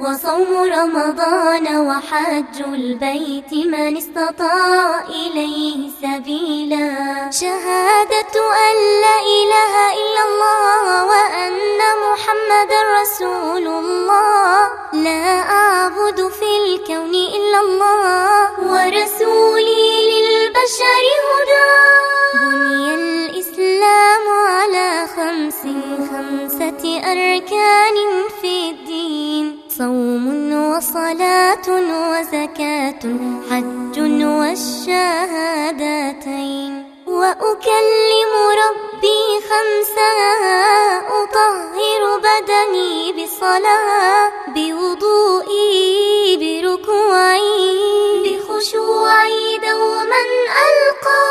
وصوم رمضان وحج البيت من استطاع إليه سبيلا. شهادة أن لا إله إلا الله وأن محمد رسول الله. لا أعبد في الكون إلا الله ورسولي للبشر هدى. بني الإسلام على خمس خمسة أركان وصلاة وزكاة حج والشهادتين. وأكلم ربي خمسا أطهر بدني بصلاة بوضوئي بركوعي. بخشوعي دوما ألقى.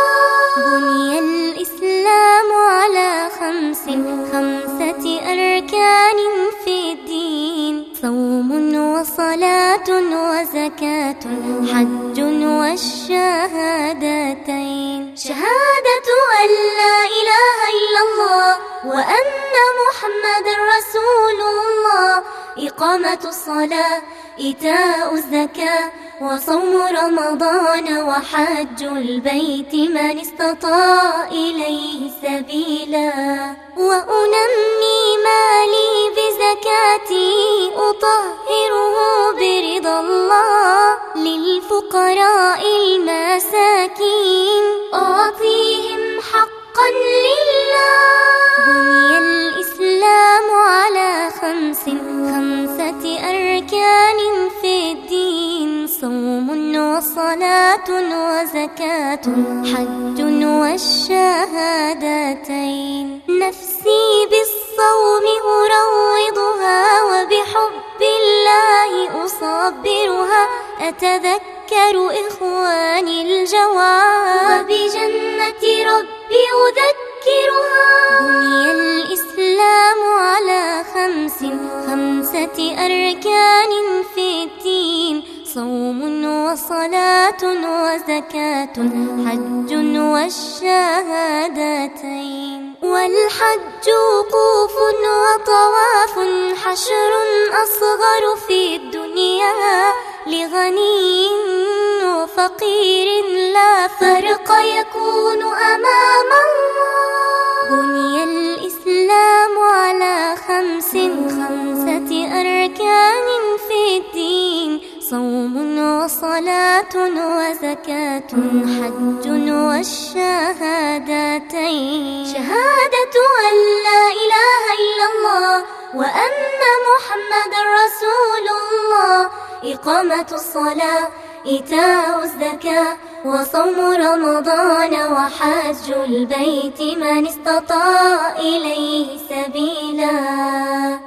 بني الإسلام على خمس خمسة أركان في الدين. صوم وصلاة وزكاة حج والشهادتين. شهادة أن لا إله إلا الله وأن محمد رسول الله. إقامة الصلاة إيتاء الزكاة وصوم رمضان وحج البيت من استطاع إليه سبيلا. وأنمي للفقراء المساكين. أعطيهم حقا لله. بني الإسلام على خمس خمسة أركان في الدين. صوم وصلاة وزكاة حج والشهادتين. نفسي بالصوم أروضها وبحب أتذكر إخواني الجواب وبجنة ربي أذكرها. بني الإسلام على خمس خمسة أركان في الدين صوم وصلاة وزكاة حج والشهادتين. والحج وقوف وطواف حشر أصغر في الدنيا. لغني وفقير لا فرق يكون أمام الله. بني الإسلام على خمس خمسة أركان في الدين. صوم وصلاة وزكاة حج والشهادتين. شهادة أن لا إله إلا الله وأن محمد رسول الله. إقامة الصلاة إيتاء الزكاة وصوم رمضان وحج البيت من استطاع إليه سبيلا.